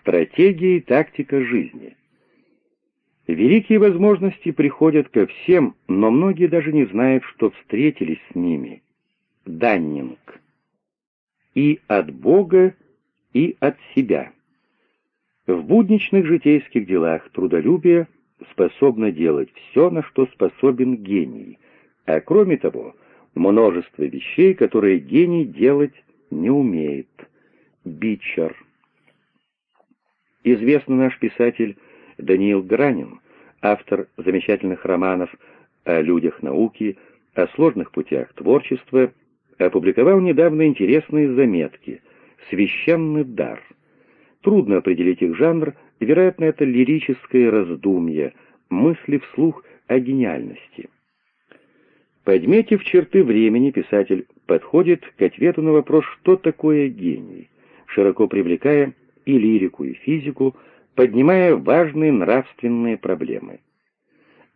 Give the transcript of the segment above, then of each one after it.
Стратегия и тактика жизни. Великие возможности приходят ко всем, но многие даже не знают, что встретились с ними. Даннинг. И от Бога, и от себя. В будничных житейских делах трудолюбие способно делать все, на что способен гений, а кроме того, множество вещей, которые гений делать не умеет. Бичер. Известный наш писатель Даниил Гранин, автор замечательных романов о людях науки, о сложных путях творчества, опубликовал недавно интересные заметки «Священный дар». Трудно определить их жанр, вероятно, это лирическое раздумье, мысли вслух о гениальности. Подметив черты времени, писатель подходит к ответу на вопрос, что такое гений, широко привлекая и лирику, и физику, поднимая важные нравственные проблемы.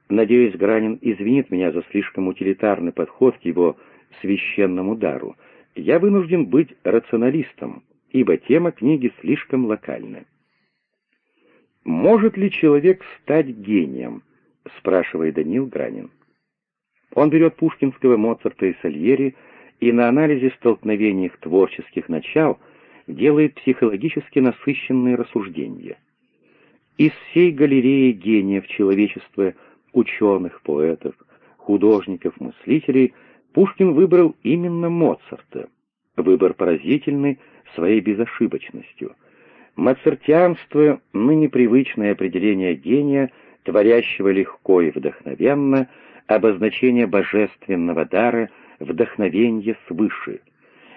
Надеюсь, Гранин извинит меня за слишком утилитарный подход к его священному дару. Я вынужден быть рационалистом, ибо тема книги слишком локальна. «Может ли человек стать гением?» — спрашивает Данил Гранин. Он берет пушкинского Моцарта и Сальери и на анализе столкновений их творческих начал делает психологически насыщенные рассуждения. Из всей галереи гениев человечества, ученых, поэтов, художников, мыслителей, Пушкин выбрал именно Моцарта. Выбор поразительный своей безошибочностью. Моцартианство — ныне привычное определение гения, творящего легко и вдохновенно — обозначение божественного дара, вдохновение свыше.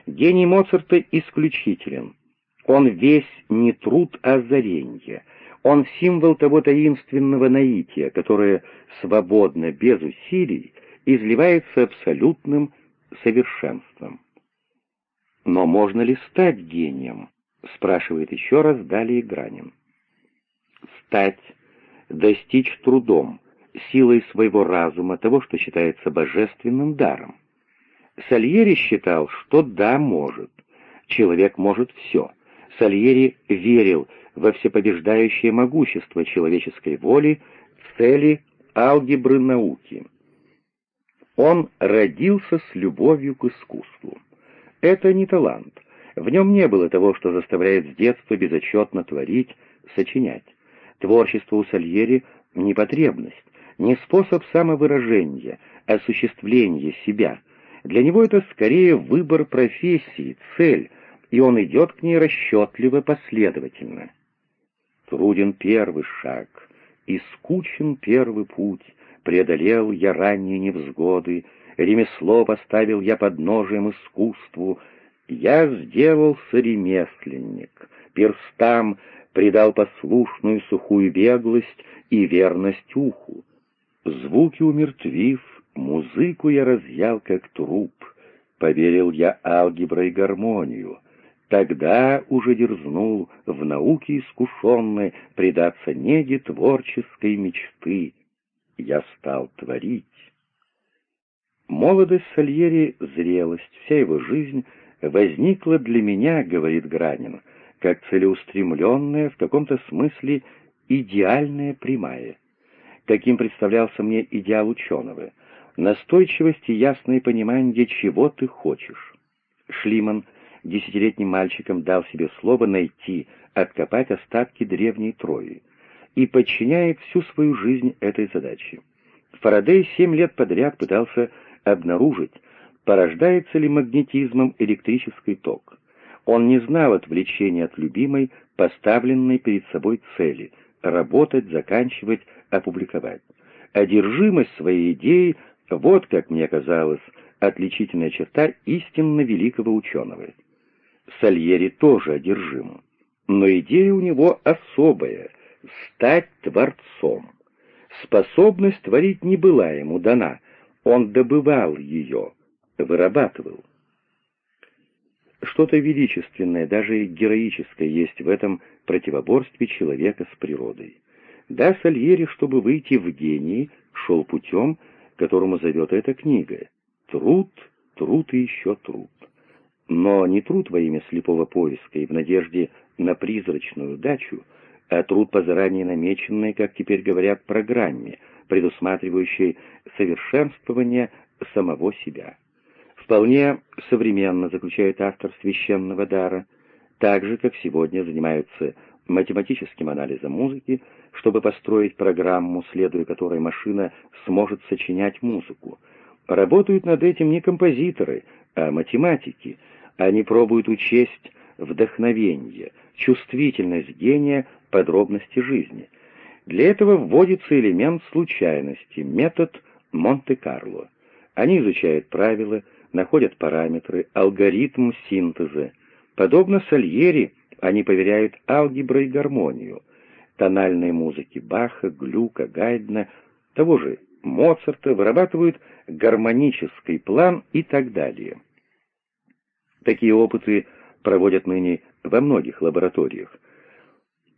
Гений Моцарта исключителен. Он весь не труд, а озаренье. Он символ того таинственного наития, которое свободно, без усилий, изливается абсолютным совершенством. «Но можно ли стать гением?» — спрашивает еще раз далее Гранин. «Стать, достичь трудом, силой своего разума того, что считается божественным даром. Сальери считал, что да, может. Человек может все. Сальери верил во всепобеждающее могущество человеческой воли, цели алгебры науки. Он родился с любовью к искусству. Это не талант. В нем не было того, что заставляет с детства безотчетно творить, сочинять. Творчество у Сальери — не потребность, не способ самовыражения, осуществления себя. Для него это скорее выбор профессии, цель, и он идет к ней расчетливо, последовательно. Труден первый шаг, и скучен первый путь, преодолел я ранние невзгоды, ремесло поставил я под ножем искусству, я сделался ремесленник, перстам придал послушную сухую беглость и верность уху. Звуки умертвив, музыку я разъял как труп, Поверил я алгеброй гармонию. Тогда уже дерзнул в науке искушенной Предаться неге творческой мечты. Я стал творить. Молодость Сальери, зрелость, вся его жизнь возникла для меня, говорит Гранин, как целеустремленная, в каком-то смысле идеальная прямая. Таким представлялся мне идеал ученого. Настойчивость и ясное понимание, чего ты хочешь. Шлиман десятилетним мальчиком дал себе слово найти, откопать остатки древней Трои и подчиняет всю свою жизнь этой задаче. Фарадей семь лет подряд пытался обнаружить, порождается ли магнетизмом электрический ток. Он не знал отвлечения от любимой, поставленной перед собой цели — работать, заканчивать, опубликовать. Одержимость своей идеей — вот, как мне казалось, отличительная черта истинно великого ученого. Сальери тоже одержим, но идея у него особая — стать творцом. Способность творить не была ему дана, он добывал ее, вырабатывал. Что-то величественное, даже героическое есть в этом противоборстве человека с природой. Да, Сальери, чтобы выйти в гении, шел путем, которому зовет эта книга. Труд, труд и еще труд. Но не труд во имя слепого поиска и в надежде на призрачную удачу, а труд по заранее намеченной, как теперь говорят, программе, предусматривающей совершенствование самого себя. Вполне современно заключает автор священного дара, так же, как сегодня занимаются математическим анализом музыки, чтобы построить программу, следуя которой машина сможет сочинять музыку. Работают над этим не композиторы, а математики. Они пробуют учесть вдохновение, чувствительность гения, подробности жизни. Для этого вводится элемент случайности, метод Монте-Карло. Они изучают правила, находят параметры, алгоритм синтеза. Подобно Сальери, они поверяют алгебру и гармонию. Тональные музыки Баха, Глюка, Гайдна, того же Моцарта вырабатывают гармонический план и так далее. Такие опыты проводят ныне во многих лабораториях.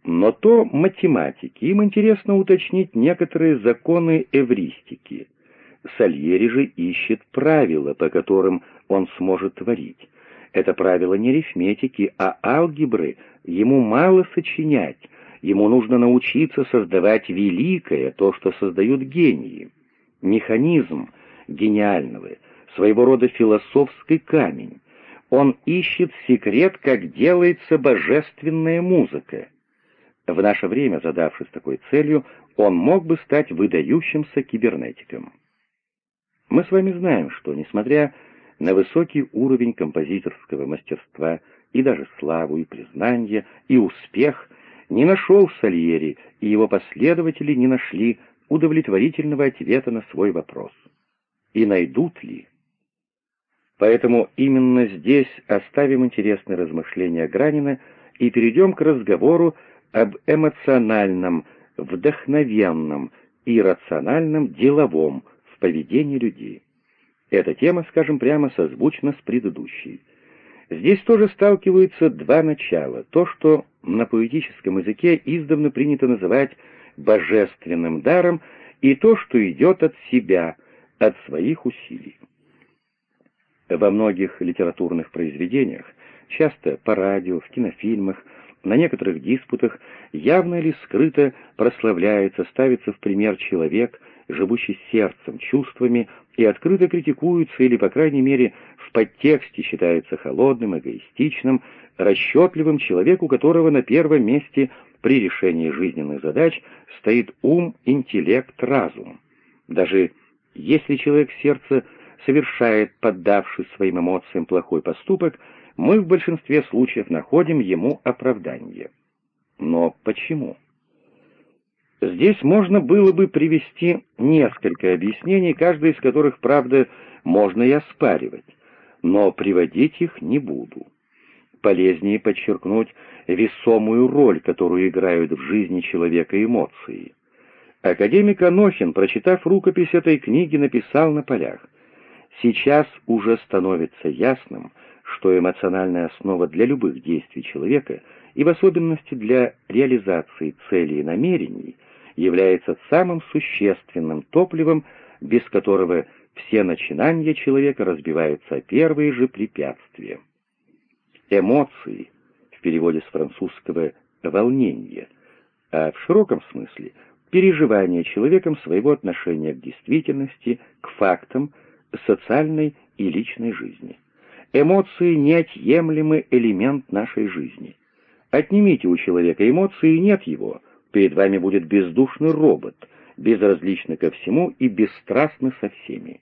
Но то математики, им интересно уточнить некоторые законы эвристики. Сальери же ищет правила, по которым он сможет творить. Это правило не арифметики, а алгебры. Ему мало сочинять, ему нужно научиться создавать великое, то, что создают гении. Механизм гениального, своего рода философский камень. Он ищет секрет, как делается божественная музыка. В наше время, задавшись такой целью, он мог бы стать выдающимся кибернетиком. Мы с вами знаем, что, несмотря на высокий уровень композиторского мастерства и даже славу, и признание, и успех, не нашел Сальери, и его последователи не нашли удовлетворительного ответа на свой вопрос. И найдут ли? Поэтому именно здесь оставим интересные размышления Гранина и перейдем к разговору об эмоциональном, вдохновенном и рациональном деловом в поведении людей. Эта тема, скажем прямо, созвучна с предыдущей. Здесь тоже сталкиваются два начала. То, что на поэтическом языке издавна принято называть божественным даром, и то, что идет от себя, от своих усилий. Во многих литературных произведениях, часто по радио, в кинофильмах, на некоторых диспутах явно или скрыто прославляется, ставится в пример человек, живущий сердцем, чувствами, и открыто критикуется или, по крайней мере, в подтексте считается холодным, эгоистичным, расчетливым человек, у которого на первом месте при решении жизненных задач стоит ум, интеллект, разум. Даже если человек сердца совершает, поддавшись своим эмоциям, плохой поступок, мы в большинстве случаев находим ему оправдание. Но почему? Здесь можно было бы привести несколько объяснений, каждое из которых, правда, можно и оспаривать, но приводить их не буду. Полезнее подчеркнуть весомую роль, которую играют в жизни человека эмоции. Академик Анохин, прочитав рукопись этой книги, написал на полях «Сейчас уже становится ясным, что эмоциональная основа для любых действий человека, и в особенности для реализации целей и намерений, является самым существенным топливом, без которого все начинания человека разбиваются о первые же препятствия. Эмоции, в переводе с французского «волнение», а в широком смысле – переживание человеком своего отношения к действительности, к фактам, социальной и личной жизни. Эмоции – неотъемлемый элемент нашей жизни. Отнимите у человека эмоции, нет его. Перед вами будет бездушный робот, безразличный ко всему и бесстрастный со всеми.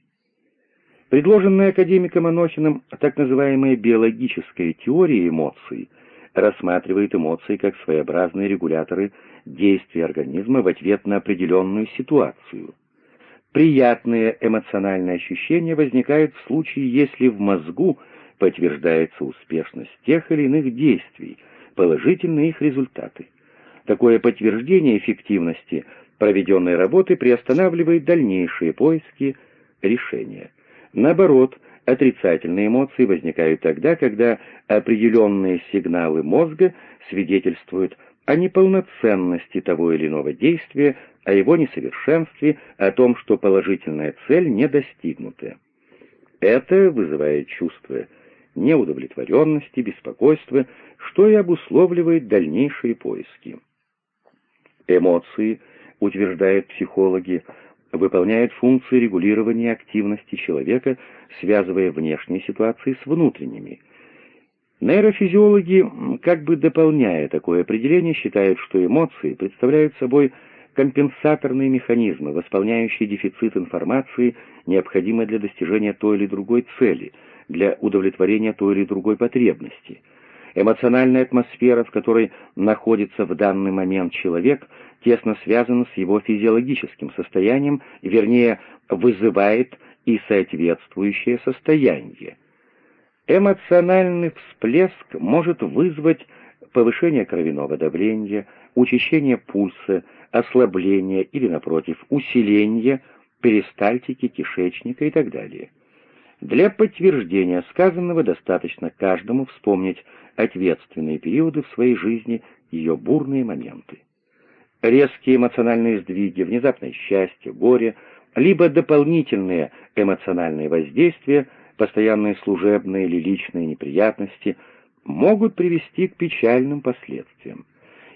Предложенная академиком Анохиным так называемая биологическая теория эмоций рассматривает эмоции как своеобразные регуляторы действия организма в ответ на определенную ситуацию. Приятные эмоциональные ощущения возникают в случае, если в мозгу подтверждается успешность тех или иных действий, положительные их результаты. Такое подтверждение эффективности проведенной работы приостанавливает дальнейшие поиски решения. Наоборот, отрицательные эмоции возникают тогда, когда определенные сигналы мозга свидетельствуют о неполноценности того или иного действия, о его несовершенстве, о том, что положительная цель не достигнута. Это вызывает чувство неудовлетворенности, беспокойства, что и обусловливает дальнейшие поиски. Эмоции, утверждают психологи, выполняют функции регулирования активности человека, связывая внешние ситуации с внутренними. Нейрофизиологи, как бы дополняя такое определение, считают, что эмоции представляют собой компенсаторные механизмы, восполняющие дефицит информации, необходимой для достижения той или другой цели, для удовлетворения той или другой потребности. Эмоциональная атмосфера, в которой находится в данный момент человек, тесно связана с его физиологическим состоянием, вернее, вызывает и соответствующее состояние. Эмоциональный всплеск может вызвать повышение кровяного давления, учащение пульса, ослабление или, напротив, усиление перистальтики кишечника и так далее. Для подтверждения сказанного достаточно каждому вспомнить ответственные периоды в своей жизни, ее бурные моменты. Резкие эмоциональные сдвиги, внезапное счастье, горе, либо дополнительные эмоциональные воздействия, постоянные служебные или личные неприятности могут привести к печальным последствиям.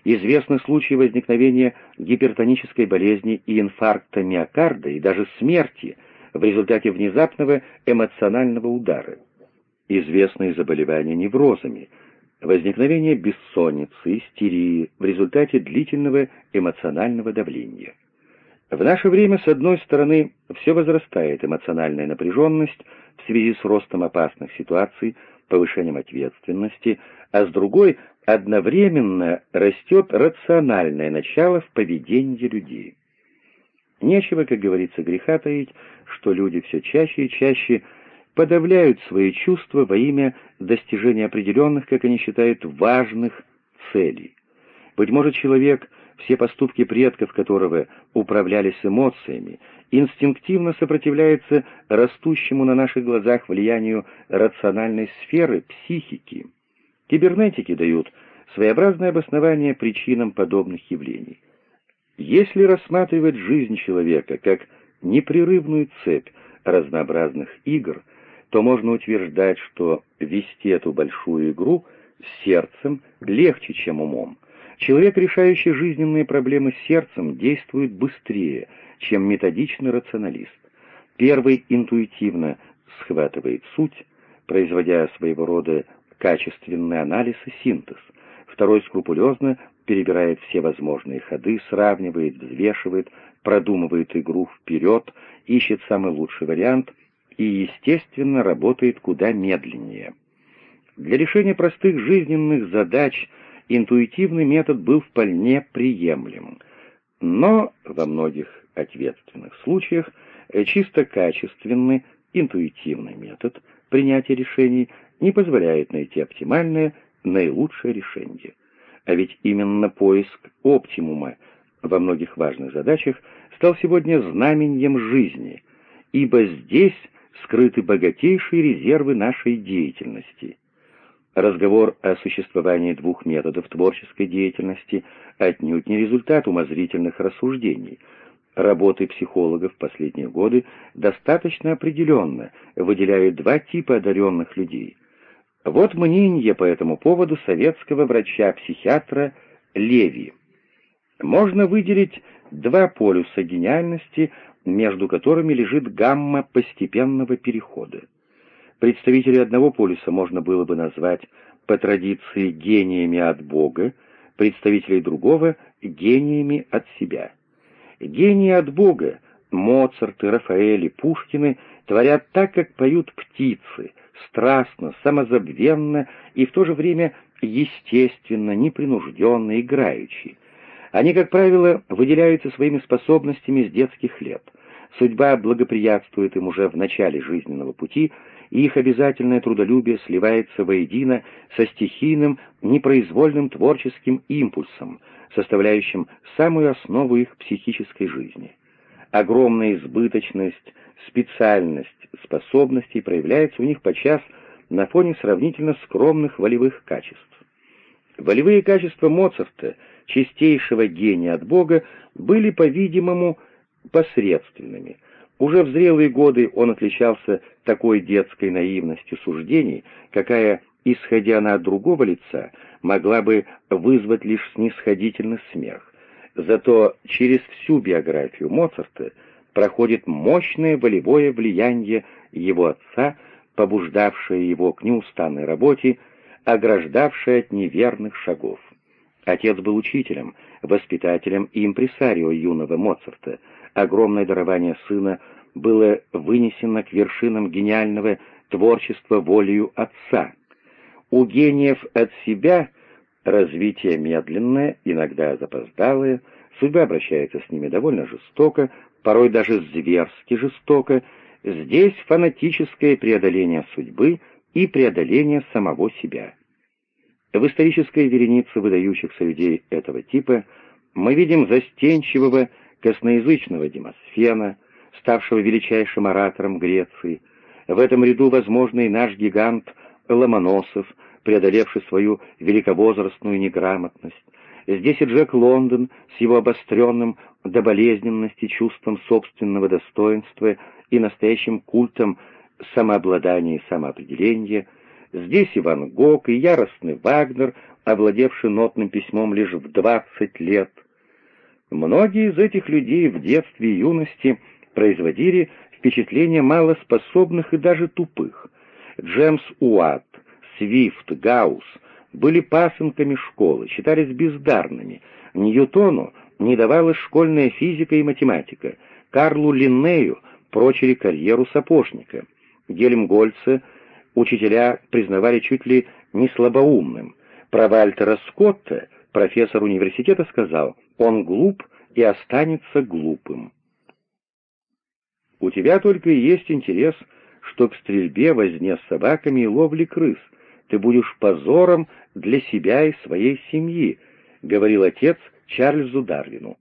Известны случаи возникновения гипертонической болезни и инфаркта миокарда, и даже смерти в результате внезапного эмоционального удара. Известны заболевания неврозами, возникновение бессонницы, истерии в результате длительного эмоционального давления. В наше время, с одной стороны, все возрастает эмоциональная напряженность в связи с ростом опасных ситуаций, повышением ответственности, а с другой одновременно растет рациональное начало в поведении людей. Нечего, как говорится, греха таить, что люди все чаще и чаще подавляют свои чувства во имя достижения определенных, как они считают, важных целей. Быть может, человек, все поступки предков которого управлялись эмоциями, инстинктивно сопротивляется растущему на наших глазах влиянию рациональной сферы психики. Кибернетики дают своеобразное обоснование причинам подобных явлений. Если рассматривать жизнь человека как непрерывную цепь разнообразных игр, то можно утверждать, что вести эту большую игру сердцем легче, чем умом. Человек, решающий жизненные проблемы сердцем, действует быстрее, чем методичный рационалист. Первый интуитивно схватывает суть, производя своего рода качественный анализ и синтез. Второй скрупулезно перебирает все возможные ходы, сравнивает, взвешивает, продумывает игру вперед, ищет самый лучший вариант и, естественно, работает куда медленнее. Для решения простых жизненных задач интуитивный метод был вполне приемлем, но во многих ответственных случаях чисто качественный интуитивный метод принятия решений не позволяет найти оптимальное, наилучшее решение. А ведь именно поиск оптимума во многих важных задачах стал сегодня знаменем жизни, ибо здесь скрыты богатейшие резервы нашей деятельности. Разговор о существовании двух методов творческой деятельности отнюдь не результат умозрительных рассуждений. Работы психологов в последние годы достаточно определенно выделяют два типа одаренных людей. Вот мнение по этому поводу советского врача-психиатра Леви. Можно выделить два полюса гениальности, между которыми лежит гамма постепенного перехода. Представителей одного полюса можно было бы назвать по традиции гениями от Бога, представителей другого — гениями от себя. Гении от Бога, Моцарты, Рафаэли, Пушкины, творят так, как поют птицы, страстно, самозабвенно и в то же время естественно, непринужденно, играючи. Они, как правило, выделяются своими способностями с детских лет. Судьба благоприятствует им уже в начале жизненного пути, и их обязательное трудолюбие сливается воедино со стихийным, непроизвольным творческим импульсом, составляющим самую основу их психической жизни. Огромная избыточность, специальность способностей проявляется у них подчас на фоне сравнительно скромных волевых качеств. Волевые качества Моцарта, чистейшего гения от Бога, были, по-видимому, посредственными – Уже в зрелые годы он отличался такой детской наивностью суждений, какая, исходя на другого лица, могла бы вызвать лишь снисходительный смех. Зато через всю биографию Моцарта проходит мощное волевое влияние его отца, побуждавшее его к неустанной работе, ограждавшее от неверных шагов. Отец был учителем, воспитателем и импресарио юного Моцарта. Огромное дарование сына было вынесено к вершинам гениального творчества волею отца. У гениев от себя развитие медленное, иногда запоздалое, судьба обращается с ними довольно жестоко, порой даже зверски жестоко, здесь фанатическое преодоление судьбы и преодоление самого себя. В исторической веренице выдающихся людей этого типа мы видим застенчивого, косноязычного Демосфена, ставшего величайшим оратором Греции. В этом ряду, возможно, и наш гигант Ломоносов, преодолевший свою великовозрастную неграмотность. Здесь и Джек Лондон с его обостренным до болезненности чувством собственного достоинства и настоящим культом самообладания и самоопределения. Здесь и Ван Гог, и яростный Вагнер, овладевший нотным письмом лишь в двадцать лет. Многие из этих людей в детстве и юности производили впечатление малоспособных и даже тупых. Джемс Уатт, Свифт, Гаусс были пасынками школы, считались бездарными. Ньютону не давалась школьная физика и математика. Карлу Линнею прочили карьеру сапожника. Гельмгольца учителя признавали чуть ли не слабоумным. Про Вальтера Скотта профессор университета сказал, он глуп и останется глупым. У тебя только и есть интерес, что к стрельбе, возне с собаками и ловле крыс. Ты будешь позором для себя и своей семьи, — говорил отец Чарльзу Дарвину.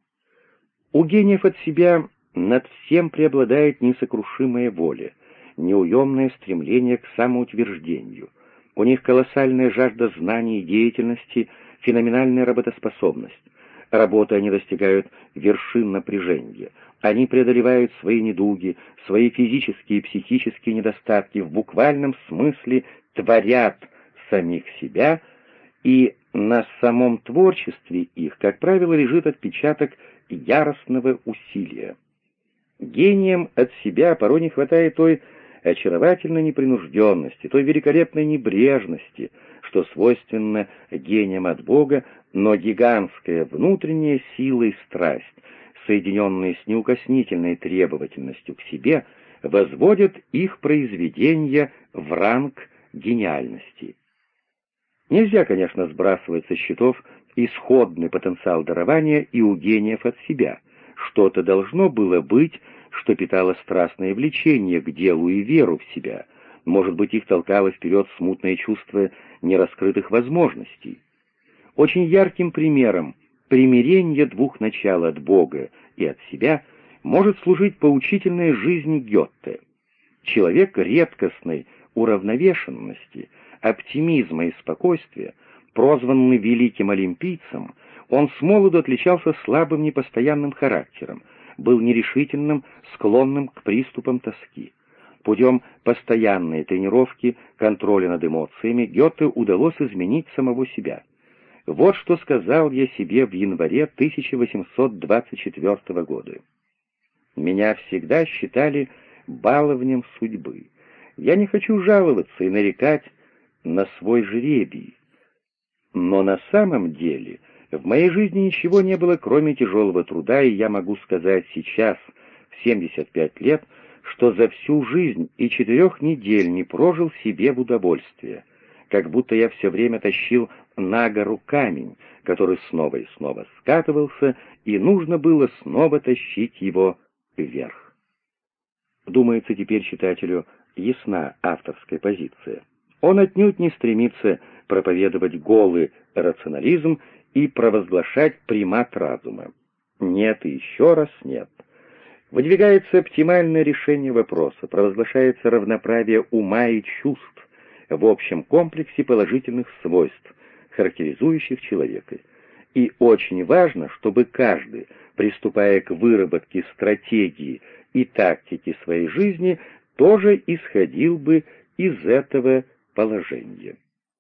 У гениев от себя над всем преобладает несокрушимая воля, неуемное стремление к самоутверждению. У них колоссальная жажда знаний и деятельности, феноменальная работоспособность. Работы они достигают вершин напряжения. Они преодолевают свои недуги, свои физические и психические недостатки, в буквальном смысле творят самих себя, и на самом творчестве их, как правило, лежит отпечаток яростного усилия. Гением от себя порой не хватает той очаровательной непринужденности, той великолепной небрежности, что свойственно гениям от Бога, но гигантская внутренняя сила и страсть, соединенные с неукоснительной требовательностью к себе, возводят их произведения в ранг гениальности. Нельзя, конечно, сбрасывать со счетов исходный потенциал дарования и у гениев от себя. Что-то должно было быть, что питало страстное влечение к делу и веру в себя. Может быть, их толкало вперед смутное чувство нераскрытых возможностей. Очень ярким примером примирения двух начал от Бога и от себя может служить поучительная жизнь Гетте. Человек редкостной уравновешенности, оптимизма и спокойствия, прозванный великим олимпийцем, он с молоду отличался слабым непостоянным характером, был нерешительным, склонным к приступам тоски. Путем постоянной тренировки, контроля над эмоциями, Гёте удалось изменить самого себя. Вот что сказал я себе в январе 1824 года. Меня всегда считали баловнем судьбы. Я не хочу жаловаться и нарекать на свой жребий. Но на самом деле в моей жизни ничего не было, кроме тяжелого труда, и я могу сказать сейчас, в 75 лет, что за всю жизнь и четырех недель не прожил себе в удовольствие как будто я все время тащил на гору камень, который снова и снова скатывался, и нужно было снова тащить его вверх. Думается, теперь читателю ясна авторская позиция. Он отнюдь не стремится проповедовать голый рационализм и провозглашать примат разума. Нет и еще раз нет. Выдвигается оптимальное решение вопроса, провозглашается равноправие ума и чувств, в общем комплексе положительных свойств, характеризующих человека. И очень важно, чтобы каждый, приступая к выработке стратегии и тактики своей жизни тоже исходил бы из этого положения.